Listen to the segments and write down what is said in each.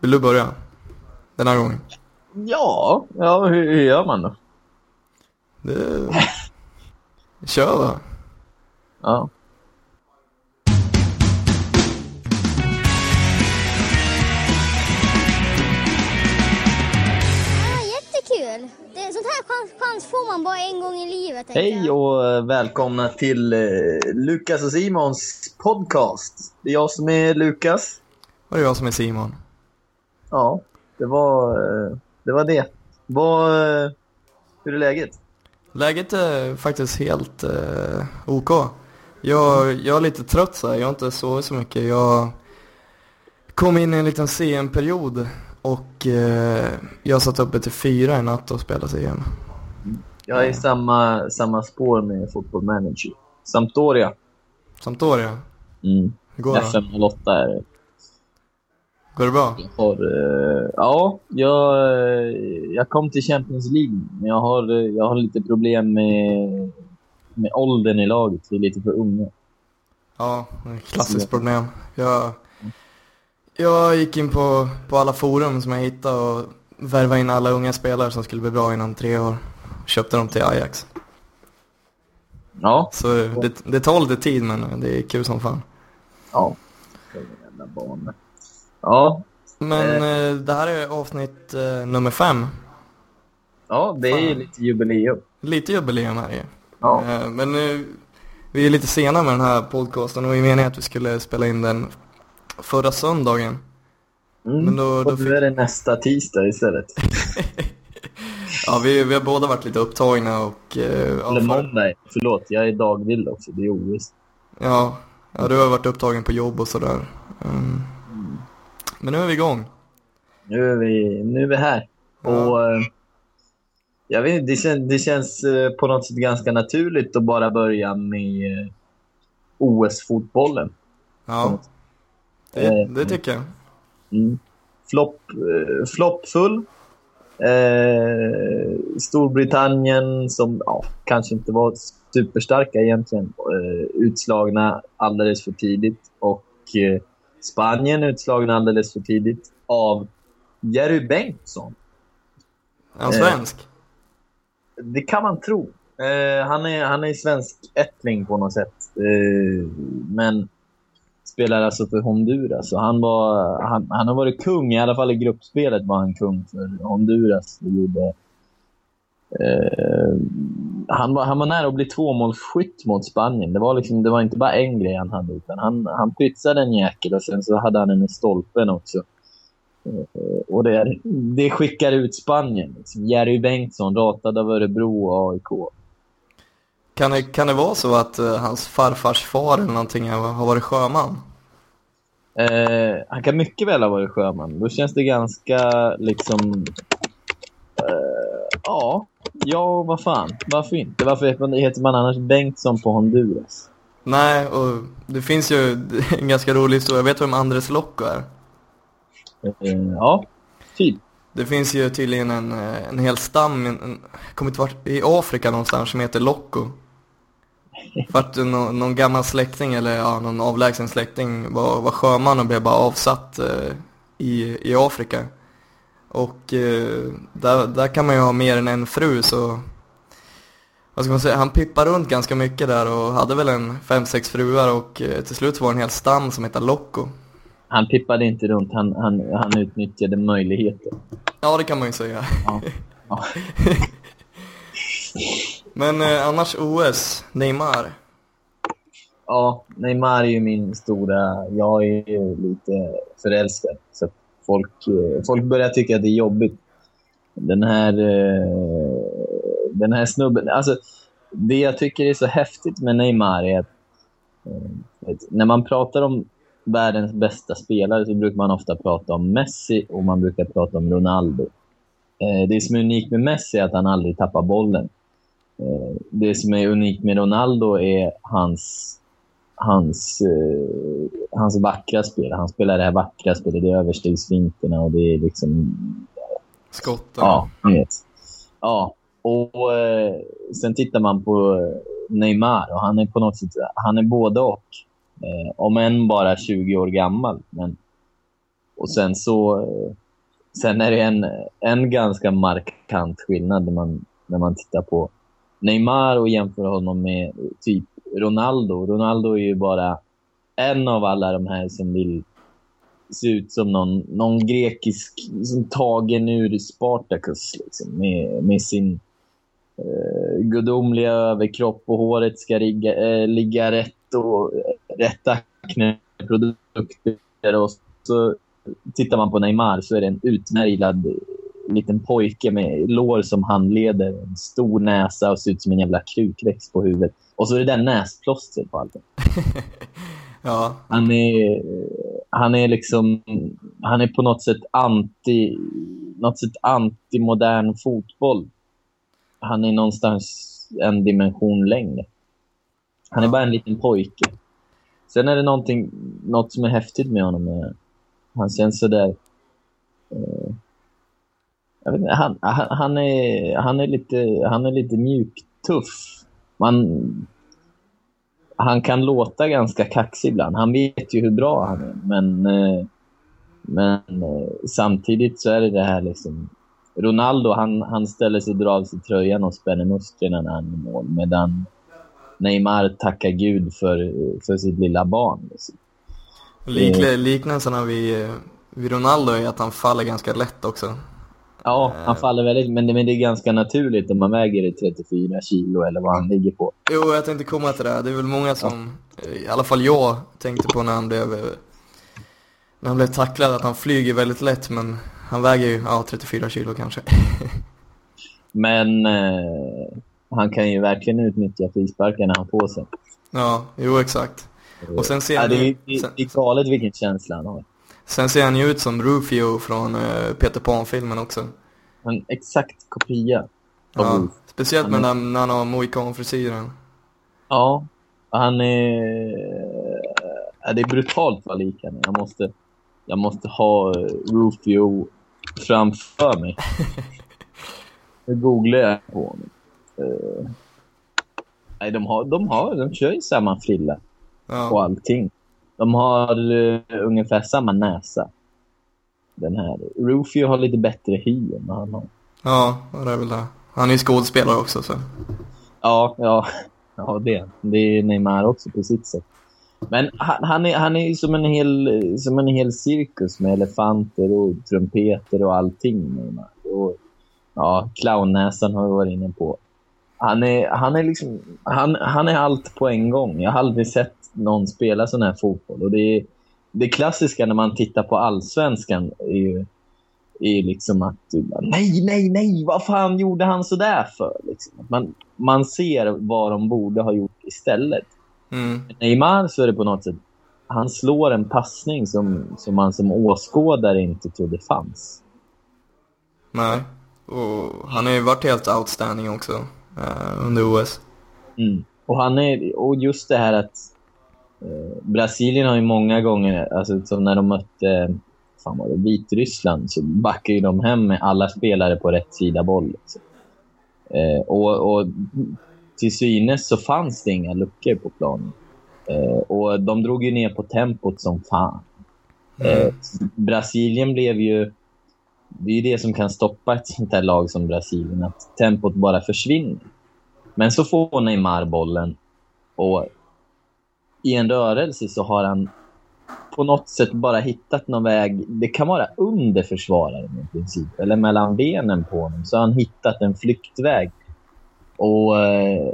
Vill du börja? Den här gången? Ja, ja hur, hur gör man då? Det... Kör va? Ja. Här chans, chans får man bara en gång i livet. Hej och eh, välkomna till eh, Lukas och Simons podcast. Det är jag som är Lukas. Och det är jag som är Simon. Ja, det var eh, det. Var det. Vad, eh, hur är läget? Läget är faktiskt helt eh, OK. Jag, jag är lite trött så här. jag har inte sovit så mycket. Jag kom in i en liten CM-period och eh, jag satt uppe till fyra i natt och spelade CM. Jag är i samma, samma spår med Football Manager. Sampdoria. Sampdoria, Mm. hur går det? FM08 är det. Går det bra? Jag har, eh, ja, jag, eh, jag kom till Champions League, men jag har, eh, jag har lite problem med, med åldern i laget. Vi är lite för unga. Ja, det är klassiskt problem. Jag, jag gick in på, på alla forum som jag hittade och värvade in alla unga spelare som skulle bli bra inom tre år. Köpte dem till Ajax. Ja, Så det, det tar lite tid men det är kul som fan. ja. Jävla barn. Ja, Men eh, det här är avsnitt eh, nummer fem. ja, det är ju Fan. lite jubileum. Lite jubileum här ju. Ja. Eh, men eh, vi är lite sena med den här podcasten och vi menar att vi skulle spela in den förra söndagen. Mm. Men då, då och nu är det nästa tisdag istället. Ja, vi, vi har båda varit lite upptagna och... Eh, Eller för- måndag. Förlåt, jag är dagvild också. Det är OS. Ja, ja, du har varit upptagen på jobb och sådär. Mm. Men nu är vi igång. Nu är vi, nu är vi här. Och eh, jag vet, det, kän, det känns eh, på något sätt ganska naturligt att bara börja med eh, OS-fotbollen. Ja, det, det tycker jag. Mm. Flopp, floppfull. Eh, Storbritannien som ja, kanske inte var superstarka egentligen. Eh, utslagna alldeles för tidigt. Och eh, Spanien utslagna alldeles för tidigt av Jerry Bengtsson. Är han Eh. svensk? Det kan man tro. Eh, han, är, han är svensk ättling på något sätt. Eh, men spelar alltså för Honduras. Och han, var, han, han har varit kung, i alla fall i gruppspelet var han kung för Honduras. Och gjorde, eh, han, var, han var nära att bli tvåmålsskytt mot Spanien. Det var, liksom, det var inte bara en grej han hade, utan han, han pytsade en jäkel och sen så hade han en i stolpen också. Eh, och det, det skickar ut Spanien. Liksom. Jerry Bengtsson, ratad av Örebro och AIK. Kan det, kan det vara så att eh, hans farfars far eller någonting har, varit sjöman? Han kan mycket väl ha varit sjöman. Då känns det ganska liksom... Ja, ja, vad fan. Varför inte? Varför heter man, annars Bengtsson på Honduras? Nej, och det finns ju en ganska rolig historia. Jag vet vem Andres Locco är. Eh, ja, typ. Det finns ju tydligen en, eh, en hel stam, en, inte vart, i Afrika någonstans som heter Loco. För att någon, någon gammal släkting eller ja, någon avlägsen släkting var, var sjöman och blev bara avsatt eh, i, i Afrika. Och eh, där, där kan man ju ha mer än en fru så vad ska man säga, han pippade runt ganska mycket där och hade väl en fem, sex fruar och eh, till slut var det en hel stam som hette Loco. Han pippade inte runt, han, han, han utnyttjade möjligheten. Ja, det kan man ju säga. Ja. Ja. Men eh, annars OS, Neymar. ja, Neymar är ju min stora... Jag är ju lite förälskad. Så folk, eh, folk börjar tycka att det är jobbigt. Den här, eh, den här snubben... Alltså, det jag tycker är så häftigt med Neymar är att eh, när man pratar om världens bästa spelare så brukar man ofta prata om Messi och man brukar prata om Ronaldo. Det som är unikt med Messi är att han aldrig tappar bollen. Det som är unikt med Ronaldo är hans, hans, hans vackra spel. Han spelar det här vackra spelet, det är överstegsfinterna och det är liksom... Skotten. Ja, vet. Ja, och eh, sen tittar man på Neymar och han är på något sätt, han är både och. Eh, om än bara 20 år gammal. Men, och sen så... Sen är det en, en ganska markant skillnad när man, när man tittar på Neymar och jämför honom med typ Ronaldo. Ronaldo är ju bara en av alla de här som vill se ut som någon, någon grekisk som tagen ur Spartacus liksom, med, med sin eh, gudomliga överkropp och håret ska rigga, eh, ligga rätt och rätta produkter. Och så tittar man på Neymar så är det en utmärglad liten pojke med lår som handleder, en stor näsa och ser ut som en jävla krukväxt på huvudet. Och så är det där näsplåster på allting. ja. Han är, han är liksom, han är på något sätt anti, något sätt anti-modern fotboll. Han är någonstans en dimension längre. Han är bara en liten pojke. Sen är det någonting, något som är häftigt med honom. Han känns sådär... Eh, jag vet inte, han, han, han, är, han, är lite, han är lite mjuktuff. Man, han kan låta ganska kaxig ibland. Han vet ju hur bra han är. Men, eh, men eh, samtidigt så är det det här liksom... Ronaldo, han, han ställer sig, drar av sig tröjan och spänner musklerna när han är mål. Medan Neymar tackar Gud för, för sitt lilla barn. Liksom. Lik, liknelserna vid, vid Ronaldo är att han faller ganska lätt också. Ja, han faller väldigt, men det, men det är ganska naturligt om man väger 34 kilo eller vad han ligger på. Jo, jag tänkte komma till det. Det är väl många som, ja. i alla fall jag, tänkte på när han blev när han blev tacklad att han flyger väldigt lätt, men han väger ju ja, 34 kilo kanske. men eh, han kan ju verkligen utnyttja frisparkarna han får sig. Ja, jo exakt. Och sen ser ja, det, ju, är, sen, det är galet vilken känsla han har. Sen ser han ju ut som Rufio från uh, Peter Pan-filmen också. En exakt kopia. Ja, speciellt med när, när han har mohikan-frisyren. Ja, han är... Ja, det är brutalt vad lik han är. Jag måste, jag måste ha Rufio framför mig. Nu googlar jag på honom. Uh, nej, de, har, de, har, de kör ju samma frilla Ja. och allting. De har uh, ungefär samma näsa. Den här. Rufio har lite bättre hy än vad han har. Ja, det är väl det. Han är ju skådespelare också så. Ja, ja, ja det. Det är Neymar också på sitt sätt. Men han, han är, han är som en, hel, som en hel cirkus med elefanter och trumpeter och allting. Neymar. Och, ja, clownnäsan har vi varit inne på. Han är, han, är liksom, han, han är allt på en gång. Jag har aldrig sett någon spela sån här fotboll. Och det, är, det klassiska när man tittar på allsvenskan är ju är liksom att nej, nej, nej, vad fan gjorde han så där för? Liksom. Man, man ser vad de borde ha gjort istället. Mm. Neymar så är det på något sätt, han slår en passning som, som man som åskådare inte trodde fanns. Nej. Och han har ju varit helt outstanding också eh, under OS. Mm. Och, han är, och just det här att Brasilien har ju många gånger, alltså som när de mötte fan var det, Vitryssland så backar ju de hem med alla spelare på rätt sida boll. Liksom. Eh, och, och till synes så fanns det inga luckor på planen. Eh, och de drog ju ner på tempot som fan. Eh, Brasilien blev ju... Det är det som kan stoppa ett sånt här lag som Brasilien, att tempot bara försvinner. Men så får Neymar bollen och i en rörelse så har han på något sätt bara hittat någon väg. Det kan vara under försvararen i princip, eller mellan benen på honom. Så har han hittat en flyktväg. Och eh,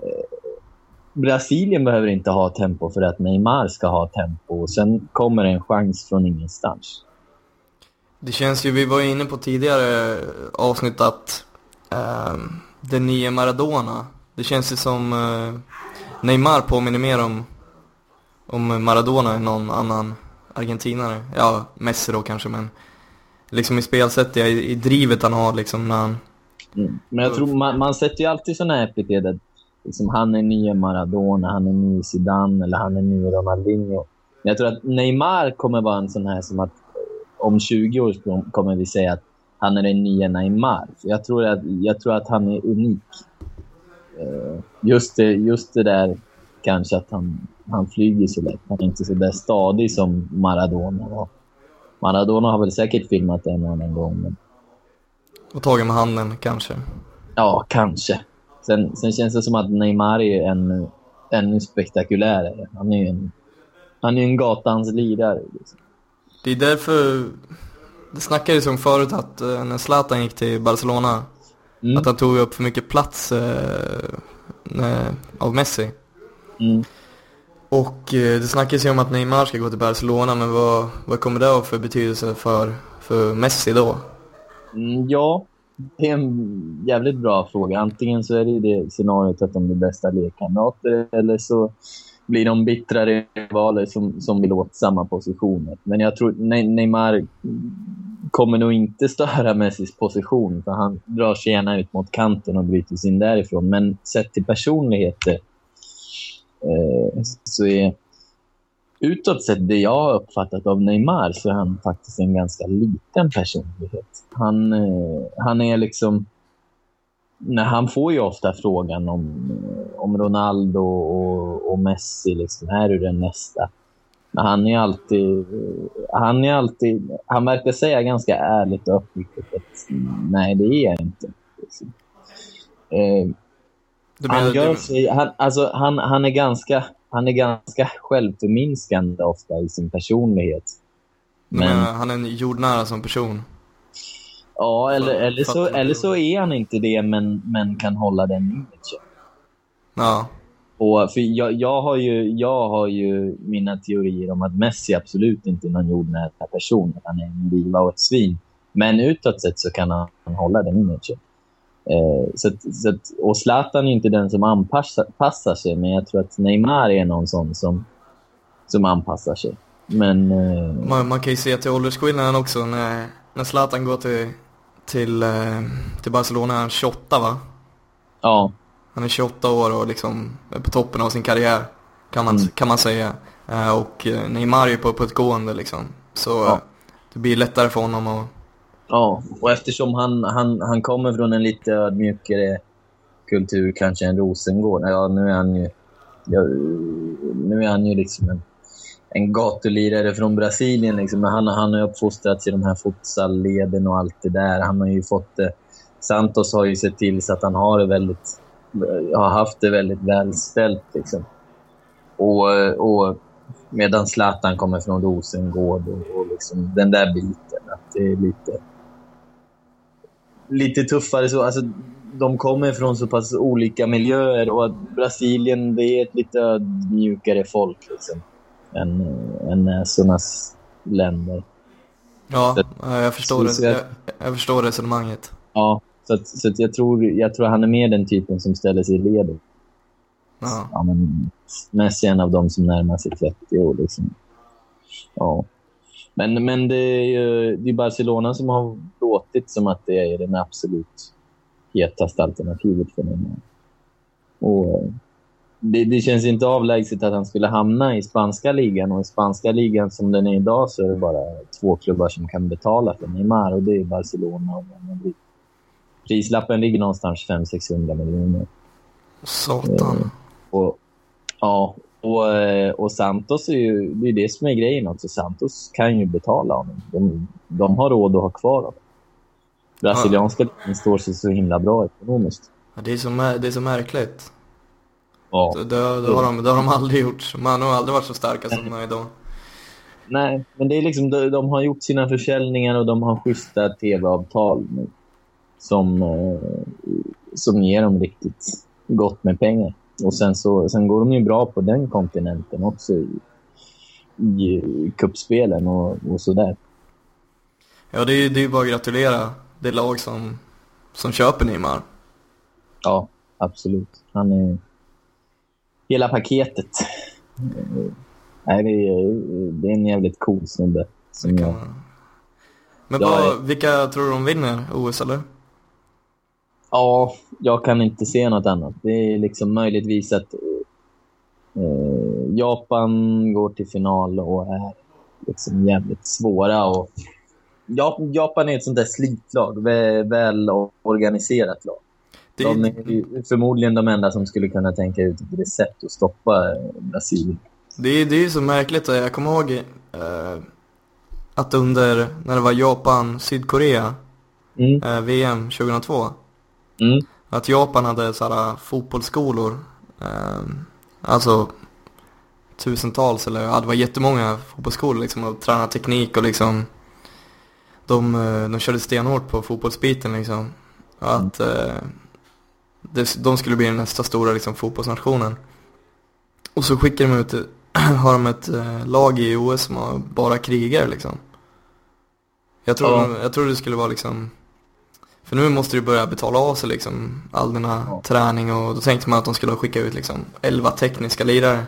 Brasilien behöver inte ha tempo för att Neymar ska ha tempo. Och sen kommer en chans från ingenstans. Det känns ju, vi var inne på tidigare eh, avsnitt att eh, den nya Maradona, det känns ju som eh, Neymar påminner mer om, om Maradona är någon annan argentinare. Ja, Messi då kanske, men liksom i spelsättet, i, i drivet han har liksom när han... Mm. Men jag tror man, man sätter ju alltid sådana här epitet liksom, han är nya Maradona, han är ny Zidane eller han är ny Ronaldinho. Men jag tror att Neymar kommer vara en sån här som att eh, om 20 år kommer vi säga att han är den nya Neymar. Jag tror att, jag tror att han är unik. Eh, just det, just det där kanske att han, han flyger så lätt. Han är inte så där stadig som Maradona var. Maradona har väl säkert filmat en annan gång. Men... Och tagit med handen kanske. Ja, kanske. Sen, sen känns det som att Neymar är ännu, ännu spektakulärare. Han är ju en, han är en gatans lirare. Liksom. Det är därför, det snackades om förut att eh, när Zlatan gick till Barcelona, Mm. att han tog upp för mycket plats eh, när, av Messi. Mm. Och eh, det snackas ju om att Neymar ska gå till Barcelona, men vad, vad kommer det ha för betydelse för, för Messi då? Mm, ja, det är en jävligt bra fråga. Antingen så är det ju det scenariot att de blir bästa lekkamrater eller så blir de bittra rivaler som, som vill åt samma positioner. Men jag tror Ne- Neymar kommer nog inte störa Messis position för han drar sig gärna ut mot kanten och bryter sig in därifrån. Men sett till personligheter eh, Eh, så är utåt sett, det jag har uppfattat av Neymar, så är han faktiskt en ganska liten personlighet. Han, eh, han är liksom... Nej, han får ju ofta frågan om, eh, om Ronaldo och, och Messi. Liksom, är du den nästa? Men han är alltid... Han är alltid... Han verkar säga ganska ärligt och uppriktigt att nej, det är jag inte. Liksom. Eh, han, gör sig, han, alltså, han, han, är ganska, han är ganska självförminskande ofta i sin personlighet. du Men, menar, han är en jordnära som person. ja, eller, eller, så, eller så är han inte det, men, men kan hålla den imagen. Ja, Och för jag, jag, har ju, jag har ju mina teorier om att Messi absolut inte är någon jordnära person. Han är en diva och ett svin. Men utåt sett så kan han hålla den imagen. Eh, så att, så att, och Zlatan är inte den som anpassar passar sig, men jag tror att Neymar är någon sån som, som anpassar sig. Men eh, man, man kan ju se till åldersskillnaden också när, när Zlatan går till, till, eh, till Barcelona är han 28 va? ja, Han är 28 år och liksom är på toppen av sin karriär, kan man, Mm. kan man säga. Och Neymar är på, på ett gående liksom. Så Ja. det blir lättare för honom att ja, och eftersom han, han, han kommer från en lite ödmjukare kultur kanske än Rosengård. Ja, nu är han ju, ja, nu är han ju liksom en, en gatulirare från Brasilien. Liksom. Men Han, han har uppfostrats i de här futsalleden och allt det där. Han har ju fått eh, Santos har ju sett till så att han har, det väldigt, eh, har haft det väldigt välställt. Liksom. Och, eh, och medan Zlatan kommer från Rosengård och, och liksom den där biten. Att det är lite, lite tuffare så. Alltså, de kommer från så pass olika miljöer och att Brasilien det är ett lite ödmjukare folk liksom, än, än näsornas länder. Ja, jag förstår, det, jag- jag, jag förstår resonemanget. Ja, så, att, så att jag, tror, jag tror han är mer den typen som ställer sig i ledet. Ja. Ja, men Messi är en av dem som närmar sig 30 år. Liksom. Ja. Men, men det är ju det är Barcelona som har låtit som att det är det absolut hetaste alternativet för Neymar. Och eh, det, det känns inte avlägset att han skulle hamna i spanska ligan. Och i spanska ligan som den är idag så är det bara två klubbar som kan betala för Neymar och det är Barcelona och Madrid. Prislappen ligger någonstans 500-600 miljoner. Satan. Och, ja, och, eh, och Santos är ju det, är det som är grejen också. Santos kan ju betala honom. De, de har råd att ha kvar honom. Brasilianska ligan står sig så himla bra ekonomiskt. Ja, det, är så, det är så märkligt. Ja. Det, det, det, har de, det har de aldrig gjort. Man har aldrig varit så starka som de är idag. Nej, men det är liksom, de, de har gjort sina försäljningar och de har schyssta tv-avtal nu. Som, eh, som ger dem riktigt gott med pengar. Och sen, så, sen går de ju bra på den kontinenten också i, i kuppspelen och, och sådär. Ja, det är ju det är bara att gratulera det lag som, som köper Neymar. Ja, absolut. Han är hela paketet. Nej, det, är, det är en jävligt cool snubbe. Som jag. Men Jag vad, är- vilka tror du de vinner OS eller? Ja, jag kan inte se något annat. Det är liksom möjligtvis att eh, Japan går till final och är liksom jävligt svåra. Och, ja, Japan är ett sånt där slitlag, väl, väl organiserat lag. Det, De är förmodligen de enda som skulle kunna tänka ut ett recept att stoppa eh, Brasilien. det, är- det är så märkligt. Jag kommer ihåg eh, att under, när det var Japan-Sydkorea, Mm. eh, VM 2002, Mm. att Japan hade sådana fotbollsskolor, eh, alltså tusentals eller ja, det var jättemånga fotbollsskolor liksom och träna teknik och liksom de, eh, de körde stenhårt på fotbollsbiten liksom. Att eh, de skulle bli den nästa stora liksom, fotbollsnationen. Och så skickar de ut, har de ett lag i OS som har bara krigare liksom. Jag tror, Ja. jag tror det skulle vara liksom för nu måste du börja betala av sig liksom all denna Ja. träning och då tänkte man att de skulle skicka ut liksom 11 tekniska lirare.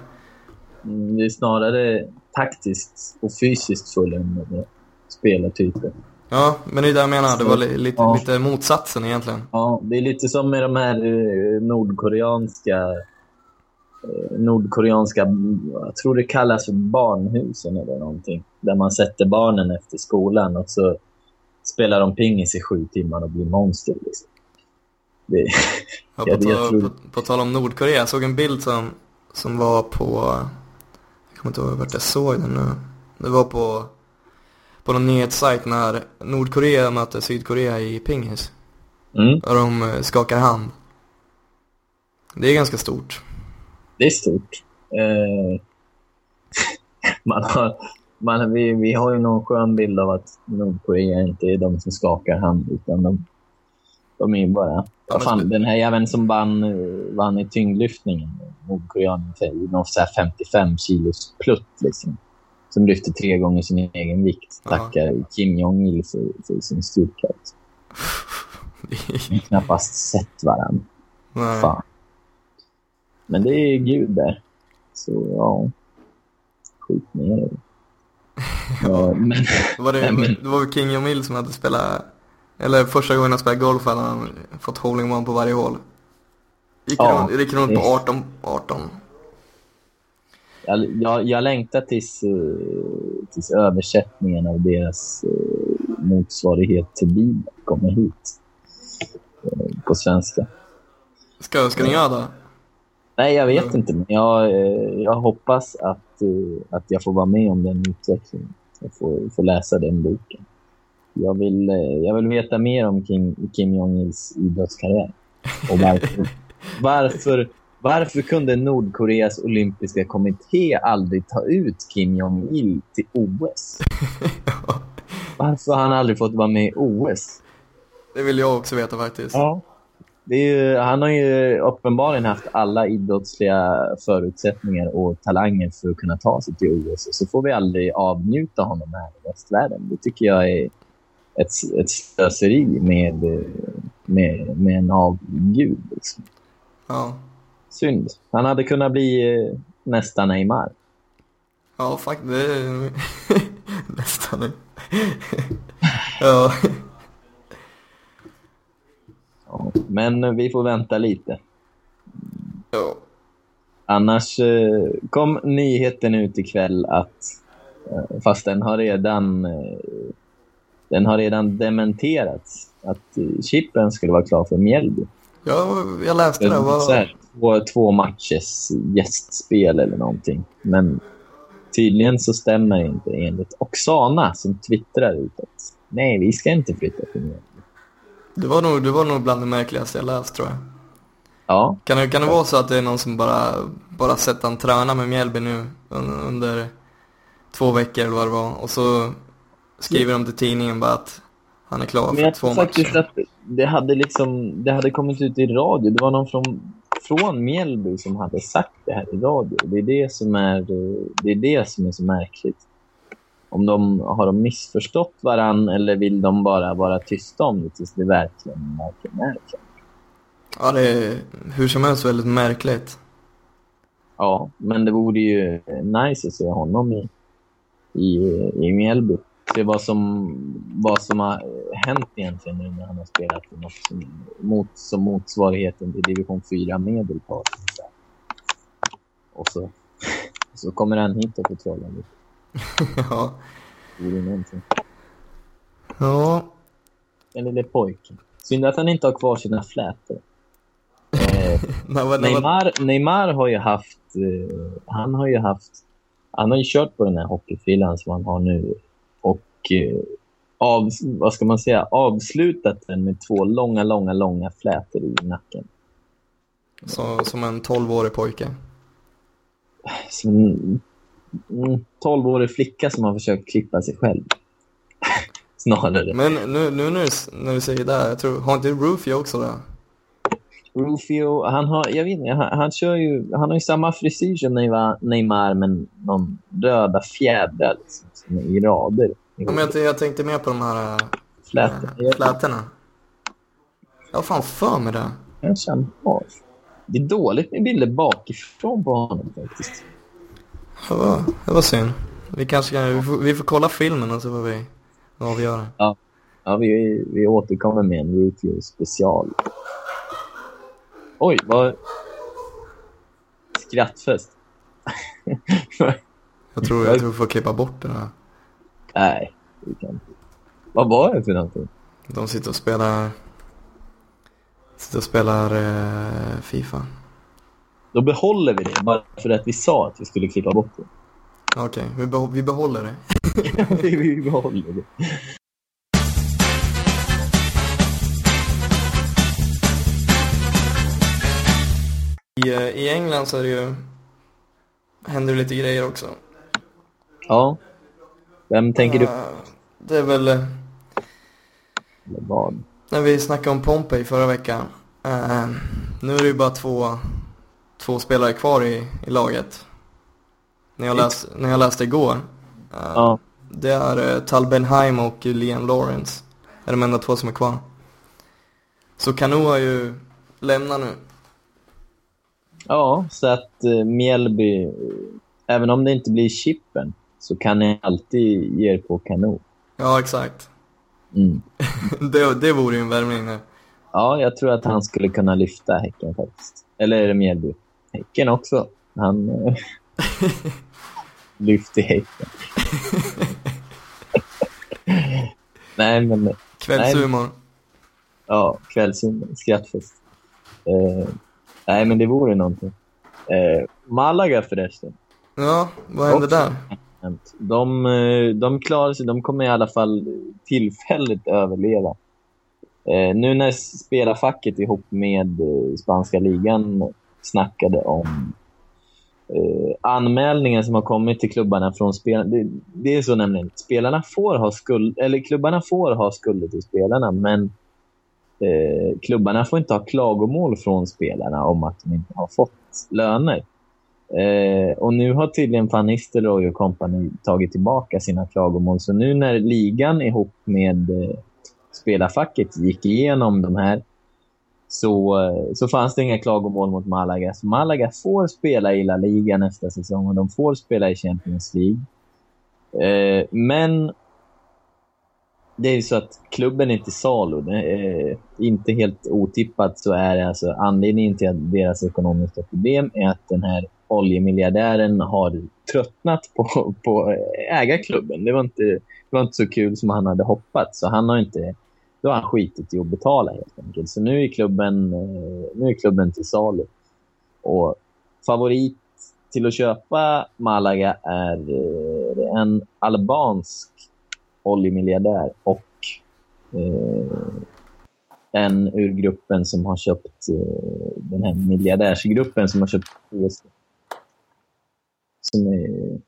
Mm, Det är snarare taktiskt och fysiskt fulländade spelartyper. Ja, men det är det jag menar. Det var li lite, Ja. lite motsatsen egentligen. Ja, det är lite som med de här eh, nordkoreanska... eh, Nordkoreanska, jag tror det kallas för barnhusen eller någonting. Där man sätter barnen efter skolan och så spelar de pingis i sju timmar och blir monster. Liksom. Det, Ja, på, Jag- jag ta, tror- på, på tal om Nordkorea, jag såg en bild som, som var på, jag kommer inte ihåg vart jag såg den nu. Det var på, på någon nyhetssajt när Nordkorea mötte Sydkorea i pingis. mm, Och de eh, skakar hand. Det är ganska stort. det är stort. Eh, man har, man, vi, vi har ju någon skön bild av att Nordkorea inte är de som skakar hand, utan de, de är bara... Vad fan, den här jäveln som vann, vann i tyngdlyftningen, Nordkoreanen, någon så här 55 kilos plutt liksom. Som lyfte tre gånger sin egen vikt. Ja. Tackar Kim Jong-Il för, för sin styrka. Det är- har knappast sett varandra. Nej. Fan. Men det är Gud där. Så ja, skit ner er. Ja, men, Var det, men- det var väl King Jong-Il som hade spelat, eller första gången han spelade golf hade han fått hole-in-one på varje hål. Gick, Ja, runt, gick runt på 18, 18. jag, jag, jag längtar tills, eh, tills översättningen av deras eh, motsvarighet till Bibeln kommer hit. Eh, på svenska. Ska, ska ni göra det? Nej, jag vet inte. Men jag, eh, jag hoppas att, eh, att jag får vara med om den utvecklingen. Jag får, får läsa den boken. Jag vill, eh, jag vill veta mer om Kim, Kim Jong-Ils idrottskarriär. Och varför, varför, varför kunde Nordkoreas olympiska kommitté aldrig ta ut Kim Jong-Il till OS? Varför har han aldrig fått vara med i OS? Det vill jag också veta faktiskt. Ja. Ju, han har ju uppenbarligen haft alla idrottsliga förutsättningar och talanger för att kunna ta sig till OS. Och så får vi aldrig avnjuta honom här i västvärlden. Det tycker jag är ett, ett slöseri med, med, med en avgud. Liksom. Ja, Synd. Han hade kunnat bli eh, nästa Neymar. ja faktiskt. Nästan ja. Ja. Men vi får vänta lite. ja. Annars eh, kom nyheten ut ikväll att, eh, fast den har redan, eh, den har redan dementerats, att Chippen skulle vara klar för Mjällby. Ja, jag läste det. Så Var... här, två, två matchers gästspel eller någonting. Men tydligen så stämmer det inte enligt Oksana som twittrar ut att nej, vi ska inte flytta till Mjällby. Det, var nog, det var nog bland det märkligaste jag läst tror jag. Ja, Kan det, kan det vara så att det är någon som bara, bara sett han träna med Mjällby nu un- under två veckor eller vad det var och så skriver de till tidningen bara att han är klar för två tror faktiskt matcher. att det hade, liksom, det hade kommit ut i radio. Det var någon från, från Mjällby som hade sagt det här i radio. Det är det som är, det är, det som är så märkligt. Om de har de missförstått varann eller vill de bara vara tysta om det tills det verkligen, verkligen är klart? Ja, det är hur som helst väldigt märkligt. Ja, men det vore ju nice att se honom i, i, i Mjällby. Se vad som, vad som har hänt egentligen nu när han har spelat i något som, mot, som motsvarigheten till division 4 Medelpad. Och så, så kommer han hit och får trolla lite. ja. Någonting. Ja. Den lille pojken. Synd att han inte har kvar sina flätor. Eh, Neymar, Neymar har ju haft, eh, han har ju haft, han har ju kört på den här hockeyfrillan som han har nu. Och eh, av, vad ska man säga, avslutat den med två långa, långa, långa flätor i nacken. Så, som en 12-årig pojke. Som 12-årig flicka som har försökt klippa sig själv. Snarare. Men nu, nu du, när du säger det, jag tror, har inte Rufio också det? Rufio, han har, jag vet inte, han, han kör ju, han har ju samma frisyr som Neymar, men någon röda fjädrar liksom, som är i rader. Ja, men jag, jag tänkte mer på de här äh, Flätor. äh, flätorna. Jag har fan för mig det. Kanske han har. Det är dåligt med bilder bakifrån på honom faktiskt. Det var, det var synd. Vi kanske kan, vi får, vi får kolla filmen och så får vi avgöra. Ja, ja vi, vi återkommer med en Rufio special. Oj, vad... Skrattfest. Jag tror, jag tror vi får klippa bort det här. Nej, vi kan inte. Vad var det för någonting? De sitter och spelar... Sitter och spelar eh, Fifa. Då behåller vi det, bara för att vi sa att vi skulle klippa bort det. Okej, vi, behå- vi behåller det. vi, vi behåller det. I, eh, I England så är det ju... Händer det lite grejer också. Ja. Vem tänker du Eh, Det är väl... eh, Eller vad? När vi snackade om Pompey förra veckan. Eh, nu är det ju bara två, två spelare kvar i, i laget. När jag, läs, när jag läste igår. Eh, Ja. Det är eh, Tal Benheim och Liam Lawrence. är de enda två som är kvar. Så Kanu har ju lämnat nu. Ja, så att uh, Mjällby, eh, även om det inte blir chippen, så kan ni alltid ge er på kanon. Ja, exakt. Mm. det, det vore ju en värvning nu. Ja, jag tror att han skulle kunna lyfta Häcken faktiskt. Eller är det Mjällby? Häcken också. Han uh, lyfter Häcken. Nej, men Kvällshumor. ja, kvällshumor, skrattfest. Uh, nej, men det vore någonting. Uh, Malaga förresten. Ja, vad hände där? De, eh, de klarar sig, de kommer i alla fall tillfälligt överleva. Eh, nu när spelarfacket ihop med eh, spanska ligan snackade om eh, anmälningar som har kommit till klubbarna från spelarna. Det, det är så nämligen, spelarna får ha skuld, eller klubbarna får ha skulder till spelarna, men eh, klubbarna får inte ha klagomål från spelarna om att de inte har fått löner. Eh, och nu har tydligen Van Nistelrooy och company tagit tillbaka sina klagomål. Så nu när ligan ihop med eh, spelarfacket gick igenom de här så, eh, så fanns det inga klagomål mot Malaga. Så Malaga får spela i La Liga nästa säsong och de får spela i Champions League. Eh, men det är ju så att klubben är inte salu. Det är, inte helt otippat så är det alltså anledningen till att deras ekonomiska problem är att den här oljemiljardären har tröttnat på, på äga klubben. Det var, inte, det var inte så kul som han hade hoppats. Så han har inte, då har han skitit i att betala helt enkelt. Så nu är klubben, eh, nu är klubben till salu. Och favorit till att köpa Malaga är eh, en albansk oljemiljardär och eh, en ur gruppen som har köpt den här miljardärsgruppen som har köpt PSG. Som är,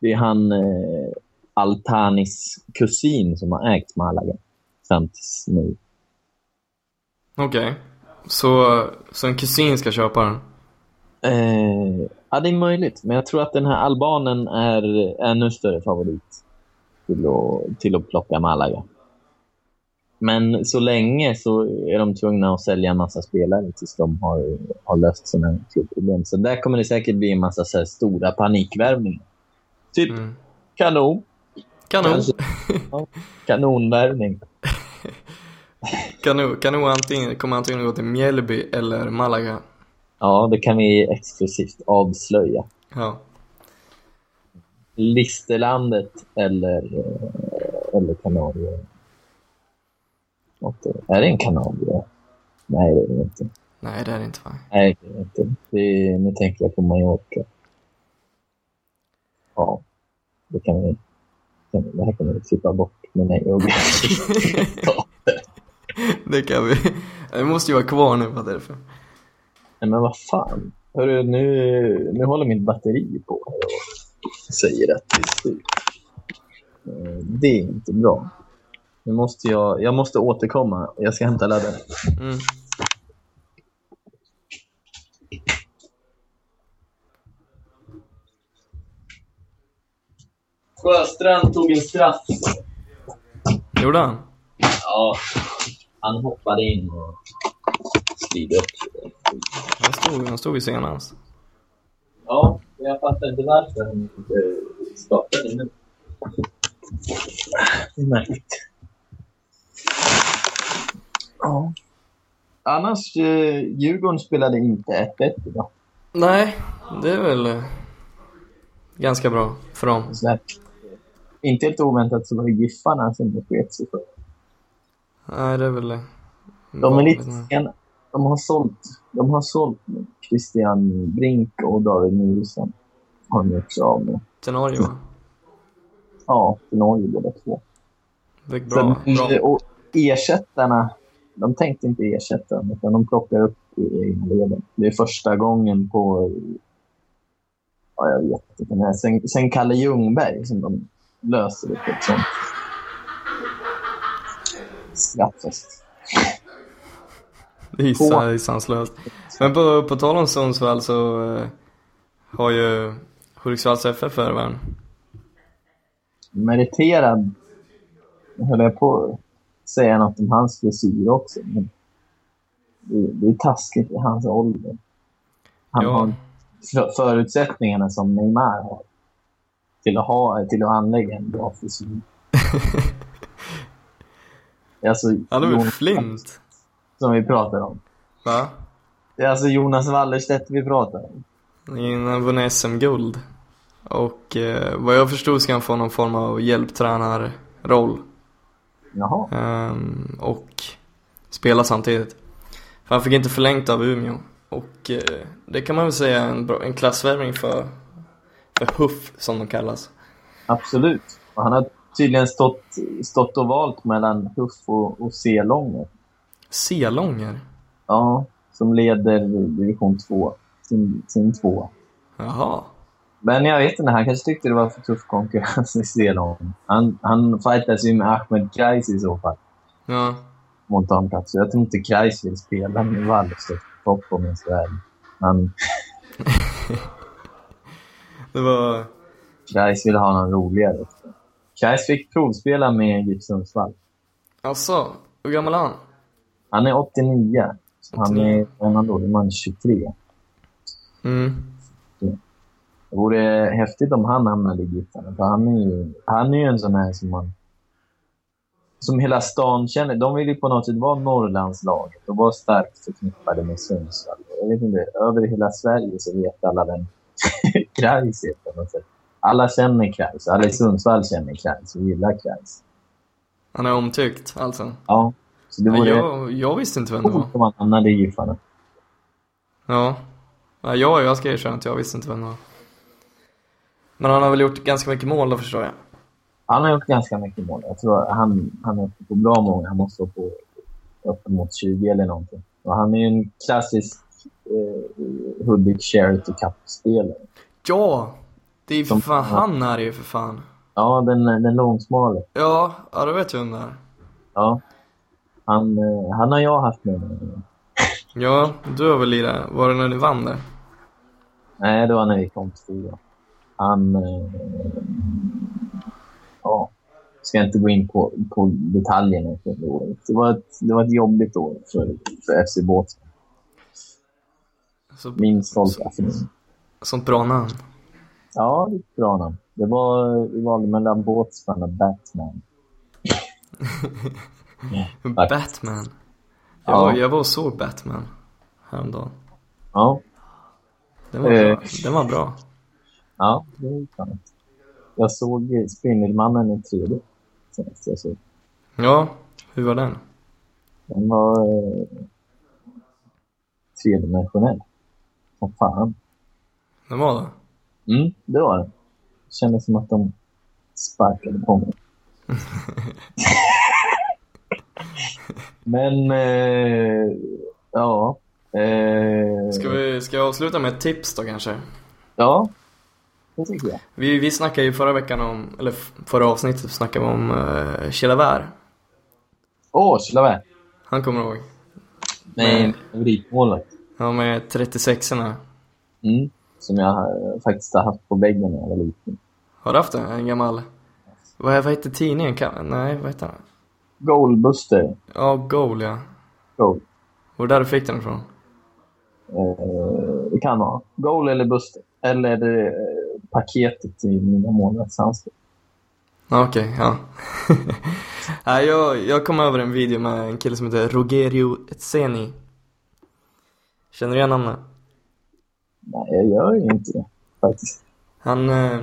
det är han Altanis kusin som har ägt Malaga fram tills nu. Okej. Så, så en kusin ska köpa den? Eh, ja, det är möjligt. Men jag tror att den här albanen är ännu större favorit till att, till att plocka Malaga. Men så länge så är de tvungna att sälja en massa spelare tills de har, har löst sina klubbproblem. Så där kommer det säkert bli en massa så stora panikvärvningar. Typ Mm. kanon. Kanon. Kanske. Ja, kanonvärvning. Kanu, Kanu antingen, kommer antingen gå till Mjällby eller Malaga. Ja, det kan vi exklusivt avslöja. Ja. Listerlandet eller, eh, eller Kanarier. Något, eh, Är det en Kanarier? Nej, det är det inte. Nej, det är det inte va? Nej, det är det inte. Det är, nu tänker jag på Mallorca. Ja, det kan vi. Det här kan vi klippa bort. Men nej, jag Det kan vi. Det måste ju vara kvar nu vad därför. Nej, men vad fan. Hörru, nu, nu håller mitt batteri på och säger att det är slut. Eh, Det är inte bra. Nu måste jag, jag måste återkomma. Jag ska hämta laddaren. Mm. Sjöstrand tog en straff. Gjorde han? Ja, han hoppade in och styrde upp. Han stod, han stod ju senast. Ja, jag fattar inte varför han inte startade nu. Det är märkligt. Ja. Annars, eh, Djurgården spelade inte 1-1 idag. Nej, det är väl eh, ganska bra för dem. Så där. Inte helt oväntat så var det Giffarna som det sket sig för. Nej, det är väl... De är lite sena. De har sålt, de har sålt Christian Brink och David Nilsson. Har de också av med. Till Norge va? Ja, till Norge båda två. Det gick bra. Sen, bra. Och ersättarna, de tänkte inte ersätta dem, utan de plockar upp i egna leden. Det är första gången på, ja, jag vet inte, sen, sen Kalle Ljungberg som de löser det på ett sånt skrattfest. Det är sanslöst. Men på, på tal om Sundsvall så eh, har ju Hudiksvalls FF värvan. Meriterad, höll jag på att säga något om hans frisyr också, men det, det är taskigt i hans ålder. Han Ja. har för- förutsättningarna som Neymar har till att, ha, till att anlägga en bra frisyr. alltså, Han är väl Jonas, flint? som vi pratar om. Va? Det är alltså Jonas Wallerstedt vi pratar om. Han har vunnit SM-guld. Och eh, vad jag förstod ska han få någon form av hjälptränarroll. Jaha. Ehm, och spela samtidigt. För han fick inte förlängt av Umeå. Och eh, det kan man väl säga är en, bra- en klassvärvning för, för Huff som de kallas. Absolut. Och han har tydligen stått, stått och valt mellan Huff och, och Selånger. Selånger? Ja, som leder division 2. Sin, sin två. Jaha. Men jag vet inte, han kanske tyckte det var för tuff konkurrens i Selånger. Han, han fightas ju med Ahmed Kreis i så fall. Ja. Platser. Jag tror inte Kreis vill spela med Wallerstedt på topp om jag ska. Han, Det var... Kreis vill ha någon roligare. Kreis fick provspela med GIF Sundsvall. Alltså, hur gammal är han? Han är 89. Så han 89. är, vad är han då? Är man 23. Mm. Det vore häftigt om han hamnade i Giffarna. För han är ju, han är ju en sån här som man... Som hela stan känner. De vill ju på något sätt vara Norrlandslaget och vara starkt förknippade med Sundsvall. Jag vet inte, över hela Sverige så vet alla vem Kreis är på något sätt. Alla känner Kreis. Alla i Sundsvall känner Kreis och gillar Kreis. Han är omtyckt, alltså. Ja, så det vore jag, jag visste inte vem det var. om han hamnade i Giffarna. Ja. ja jag, jag ska erkänna att jag visste inte vem det var. Men han har väl gjort ganska mycket mål då förstår jag. Han har gjort ganska mycket mål. Jag tror han, han är på bra många. Han måste vara på uppemot 20 eller någonting. Och han är ju en klassisk eh, Hudik Charity Cup-spelare. Ja! Det är ju för Som- fan, han är det ju för fan. Ja, den, den långsmale. Ja, ja då vet jag vem det är. Ja. Han, eh, han har jag haft med. Ja, du har väl lirat, var det när ni vann det? Nej, det var när vi kom tvåa. Han... Eh, ja. Ska inte gå in på, på detaljerna för det året. Det var ett, det var ett jobbigt år för, för FC Båtsman. Min stolta förening. Sånt bra namn. Ja, det är ett bra namn. Det var, vi valde mellan Båtsman och Batman. Batman. Ja. Jag, var, jag var och såg Batman häromdagen. Ja, Den var, Eh. bra. Den var bra. ja det är sant. Jag såg eh, Spindelmannen i 3D senast jag såg. Ja, hur var den? Den var eh, tredimensionell. Som fan. Den var det? Mm, det var den. Det kändes som att de sparkade på mig. Men, eh, ja. Eh, Ska vi, ska jag avsluta med ett tips då kanske? Ja, det tycker jag. Vi, vi snackade ju förra veckan om, eller förra avsnittet snackade vi om uh, Chilavert. Åh, Chilavert. Han kommer ihåg. Nej, favoritmålet. Ja, med 36orna. Mm. Som jag eh, faktiskt har haft på väggen när jag var liten. Har du haft det? En gammal... Vad, vad hette tidningen? Nej, vad heter den? Goalbuster. Ja, Goal ja. Goal. Var det där du fick den ifrån? Eh, det kan vara. Goal eller Buster. Eller eh, paketet i mina månadshandskar. Ja, Okej, ja. Nej, jag, jag kom över en video med en kille som heter Rogerio Etzeni. Känner du igen namnet? Nej, jag gör ju inte det faktiskt. Han, eh,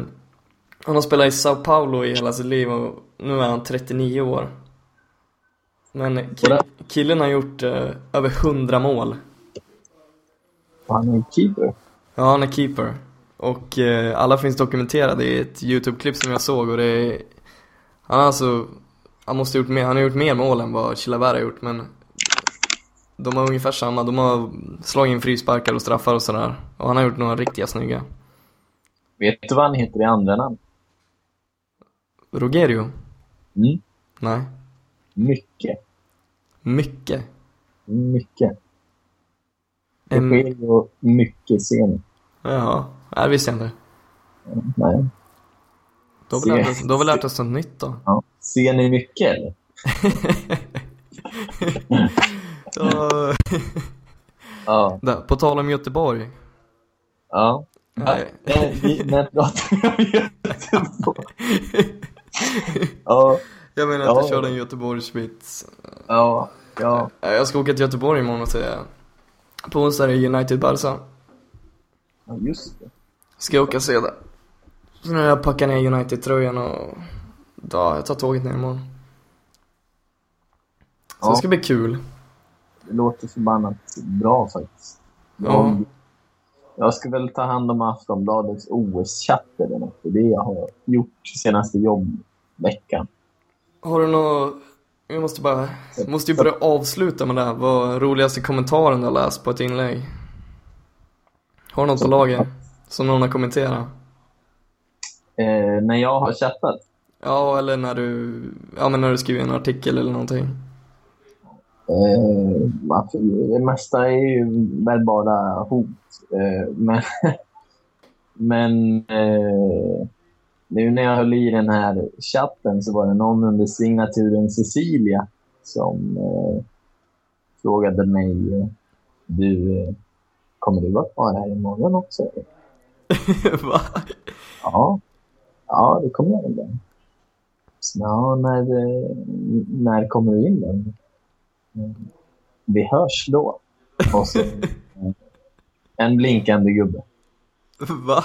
han har spelat i Sao Paulo i hela sitt liv och nu är han 39 år. Men ki- killen har gjort eh, över 100 mål. Och Han är keeper. Ja, han är keeper. Och eh, alla finns dokumenterade i ett YouTube-klipp som jag såg och det är... Han har alltså... Han måste ha gjort mer, han har gjort mer mål än vad Chilavert har gjort men... De har ungefär samma, de har slagit in frisparkar och straffar och sådär. Och han har gjort några riktiga snygga. Vet du vad han heter i andra namn? Rogerio? Mm. Nej. Mycket. Mycket. Mycket. En... Ju mycket sen. Jaha, det visste jag inte. Nej. Då har vi lärt oss, då har vi lärt oss något nytt då. Ja. Ser ni mycket eller? Så, Ja. där, på tal om Göteborg. Ja. Nej. Nej, När pratar vi om Göteborg? Ja. Jag menar att jag Ja. körde en Göteborgsvits. Ja. Ja. Eh, Jag ska åka till Göteborg imorgon och se. På onsdag är det United Barca. Ja, just det. Ska jag åka och se det. Så nu har jag packat ner United-tröjan och... Ja, jag tar tåget ner imorgon. Så Ja. det ska bli kul. Det låter förbannat bra faktiskt. Ja. Jag, jag ska väl ta hand om Aftonbladets OS-chatt eller något. Det är det jag har gjort senaste jobbveckan. Har du något... Jag måste bara... Måste ju börja avsluta med det här. Vad roligaste kommentaren du har läst på ett inlägg? Har du något på lager? Som någon har kommenterat? Eh, när jag har chattat. Ja, eller när du... Ja, men när du skriver en artikel eller någonting. Eh, varför- det mesta är ju verbala hot. Eh, men men eh, nu när jag höll i den här chatten så var det någon under signaturen Cecilia som eh, frågade mig eh, du, eh, kommer du vara kvar här imorgon också? Va? Ja, ja det kommer jag väl. Ja, när, eh, när kommer du in då? Vi hörs då. Och så en blinkande gubbe. Va?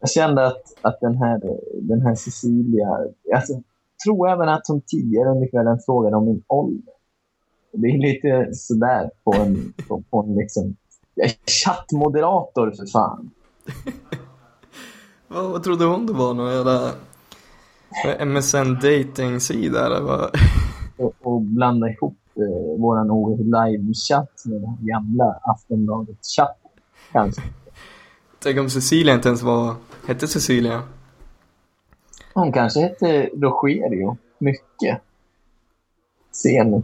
Jag kände att, att den, här, den här Cecilia, alltså, jag tror även att hon tidigare under kvällen frågade om min ålder. Det är lite sådär på en, på, på en liksom, jag är chattmoderator för fan. Vad, vad trodde hon det var? Någon jävla MSN dating-sida eller vad? och, och blanda ihop eh, våran live-chatt den här gamla Aftonbladet-chatt. Kanske. Tänk om Cecilia inte ens var, hette Cecilia? Hon kanske hette Rogerio. Mycket. Ser ni?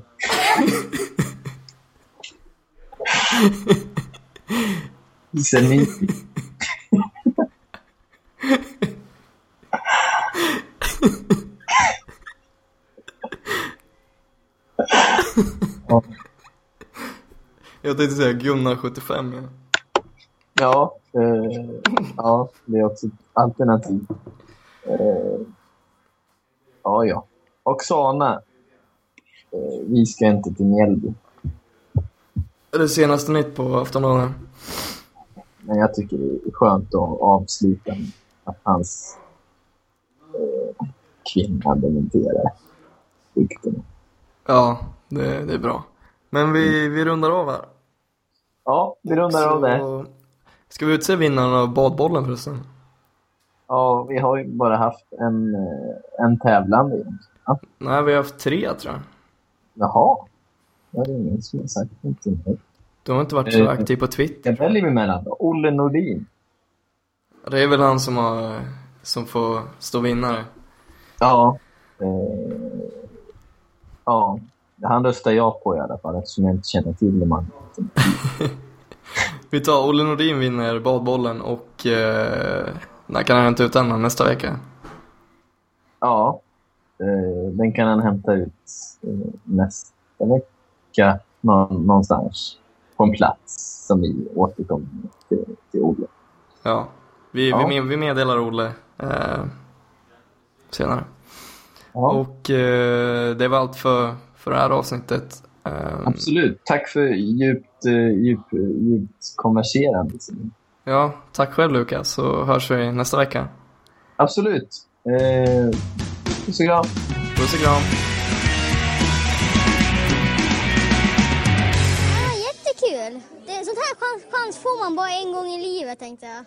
Ser ni? Ja. Jag tänkte säga Gunnar 75 ja. Ja, eh, ja, det är också ett alternativ. Eh, ja, ja. Oksana. Eh, vi ska inte till Mjällby. Är det senaste nytt på Aftonbladet? Men jag tycker det är skönt att avsluta med att hans eh, kvinna dementerar ryktena. Ja, det, det är bra. Men vi, vi rundar av här. Ja, vi rundar av det. Ska vi utse vinnaren av badbollen förresten? Ja, vi har ju bara haft en, eh, en tävlande egentligen. Ja. Nej, vi har haft tre tror jag. Jaha. Det är ingen som har sagt någonting. Du har inte varit så Eh, aktiv på Twitter. Jag väljer mig mellan då. Olle Nordin. Det är väl han som, har, som får stå vinnare. Ja. Eh, ja. Han röstar jag på i alla fall eftersom jag inte känner till de andra. Vi tar Olle Nordin vinner badbollen och eh, när kan han hämta ut den? Nästa vecka? Ja. Eh, den kan han hämta ut eh, nästa vecka nå- någonstans på en plats som vi återkommer till, till Olle. Ja. Vi, Ja. Vi, med, vi meddelar Olle eh, senare. Ja. Och eh, det var allt för, för det här avsnittet. Eh, Absolut. Tack för djupt, eh, djup, djupt konverserande. ja, tack själv Lukas, så hörs vi nästa vecka. Absolut. Eh, puss och kram. Puss och kram. Ja, jättekul. Det, sånt här chans, chans får man bara en gång i livet tänkte jag.